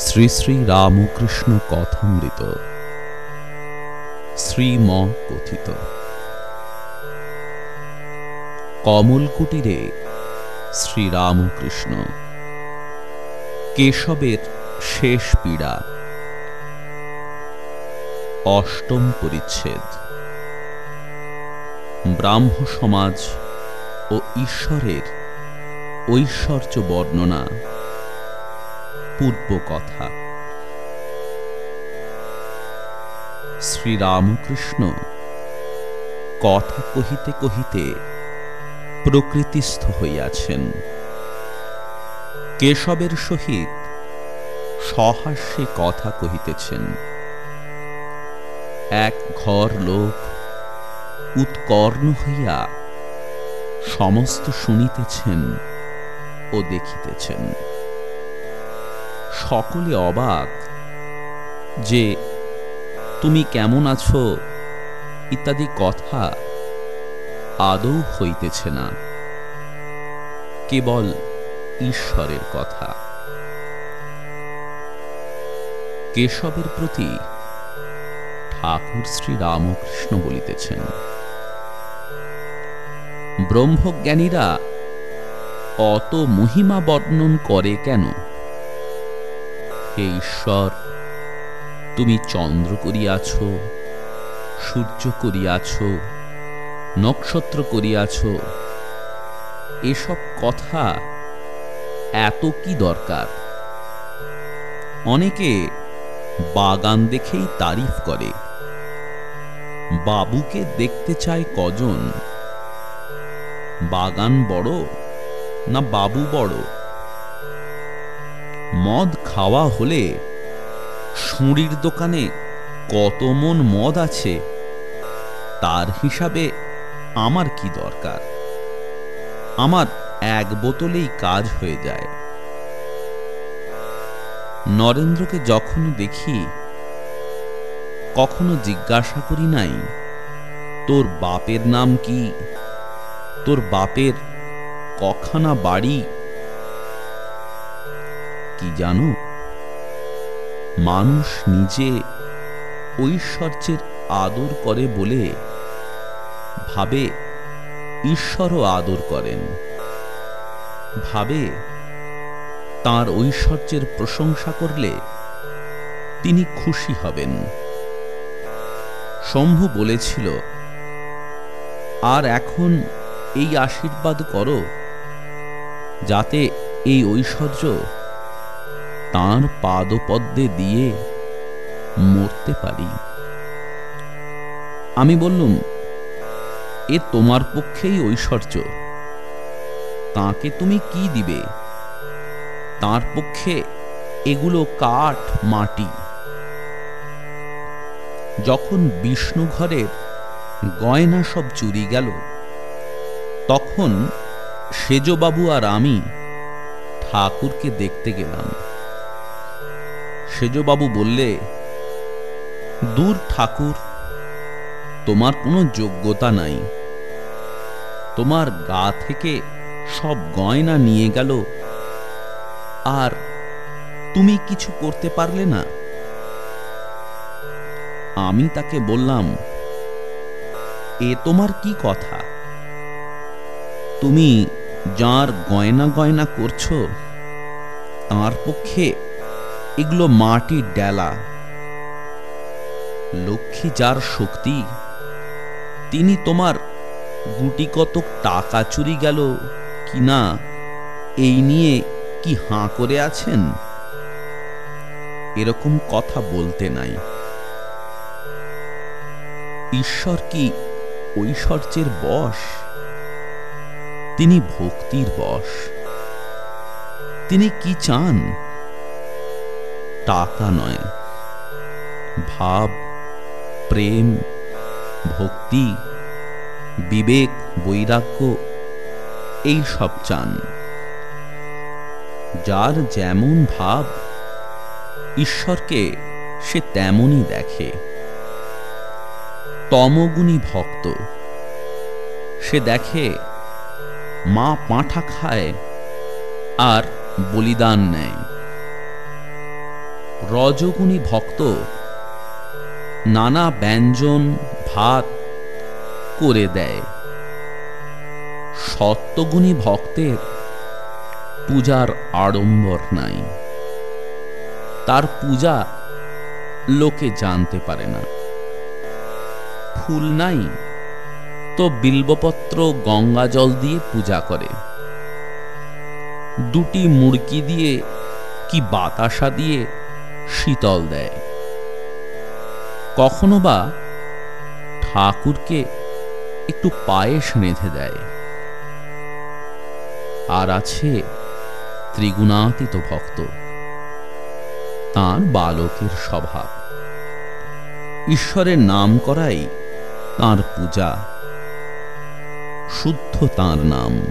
শ্রী শ্রী রামকৃষ্ণ কথামৃত। শ্রীম কথিত কমল কুটিরে শ্রীরামকৃষ্ণ কেশবের শেষ পীড়া। অষ্টম পরিচ্ছেদ। ব্রাহ্ম সমাজ ও ঈশ্বরের ঐশ্বর্য বর্ণনা। পূর্ব কথা শ্রীরামকৃষ্ণ কথা কহিতে কহিতে প্রকৃতিস্থ হইয়াছেন। কেশবের সহিত সহাস্যে কথা কহিতেছেন। এক ঘর লোক উৎকর্ণ হইয়া সমস্ত শুনিতেছেন ও দেখিতেছেন। সকলে অবাক যে তুমি কেমন আছো ইত্যাদি কথা আদৌ হইতেছে না। কেবল ঈশ্বরের কথা। কেশবের প্রতি ঠাকুর শ্রী রামকৃষ্ণ বলিতেছেন, ব্রহ্মজ্ঞানীরা অত মহিমা বর্ণন করে কেন? হে ঈশ্বর, তুমি চন্দ্র করিয়াছ, সূর্য করিয়াছ, নক্ষত্র করিয়াছ, এসব কথা এত কি দরকার? অনেকে বাগান দেখেই তারিফ করে। বাবুকে দেখতে চায় কজন? বাগান বড় না বাবু বড়? মদ খাওয়া হলে সুঁড়ির দোকানে কত মন মদ আছে, তার হিসাবে আমার কি দরকার? আমার এক বোতলেই কাজ হয়ে যায়। নরেন্দ্রকে যখন দেখি, কখনো জিজ্ঞাসা করি নাই, তোর বাপের নাম কি? তোর বাপের কখানা বাড়ি কি জানো? মানুষ নিজে ঐশ্বর্যের আদর করে বলে ভাবে, ঈশ্বরও আদর করেন। ভাবে, তার ঐশ্বর্যের প্রশংসা করলে তিনি খুশি হবেন। শম্ভু বলেছিল, আর এখন এই আশীর্বাদ করো, যাতে এই ঐশ্বর্য তাঁর পাদপদ্মে দিয়ে মরতে পারি। আমি বললুম, এ তোমার পক্ষেই ঐশ্বর্য। তাকে তুমি কি দিবে? তার পক্ষে এগুলো কাঠ, মাটি। যখন বিষ্ণু ঘরের গয়না সব চুরি গেল, তখন সেজবাবু আর আমি ঠাকুরকে দেখতে গেলাম। সেজবাবু বললে, দূর ঠাকুর, তোমার কোনো যোগ্যতা নাই। তোমার গা থেকে সব গয়না নিয়ে গেল, আর তুমি কিছু করতে পারলে না? আমি তাকে বললাম, এ তোমার কি কথা? তুমি যার গয়না গয়না করছ, তার পক্ষে এগুলো মাটির ডেলা। লক্ষ্মী যার শক্তি, তিনি তোমার গুটি কতক টাকা চুরি গেল কি না এই নিয়ে কি হাঁ করে আছেন? এরকম কথা বলতে নাই। ঈশ্বর কি ঐশ্বর্যের বশ? তিনি ভক্তির বশ। তিনি কি চান? টাকা নয়। ভাব, প্রেম, ভক্তি, বিবেক, বৈরাগ্য, এই সব চান। যার যেমন ভাব, ঈশ্বরকে সে তেমনই দেখে। তমগুণী ভক্ত, সে দেখে মা পাঁঠা খায় আর বলিদান নেয়। রজগুণী ভক্ত, নানা ব্যঞ্জন ভাত করে দেয়। সত্যগুণী ভক্তের পূজার আড়ম্বর নাই। তার পূজা লোকে জানতে পারে না। ফুল নাই তো বিল্বপত্র গঙ্গা জল দিয়ে পূজা করে। দুটি মুড়কি দিয়ে কি বাতাসা দিয়ে শীতল দেয়। কখনো বা ঠাকুরকে একটু পায়েস রেঁধে দেয়। আর আছে ত্রিগুণাতীত ভক্ত। তার বালকের স্বভাব। ঈশ্বরের নাম করাই তার পূজা। শুদ্ধ তার নাম।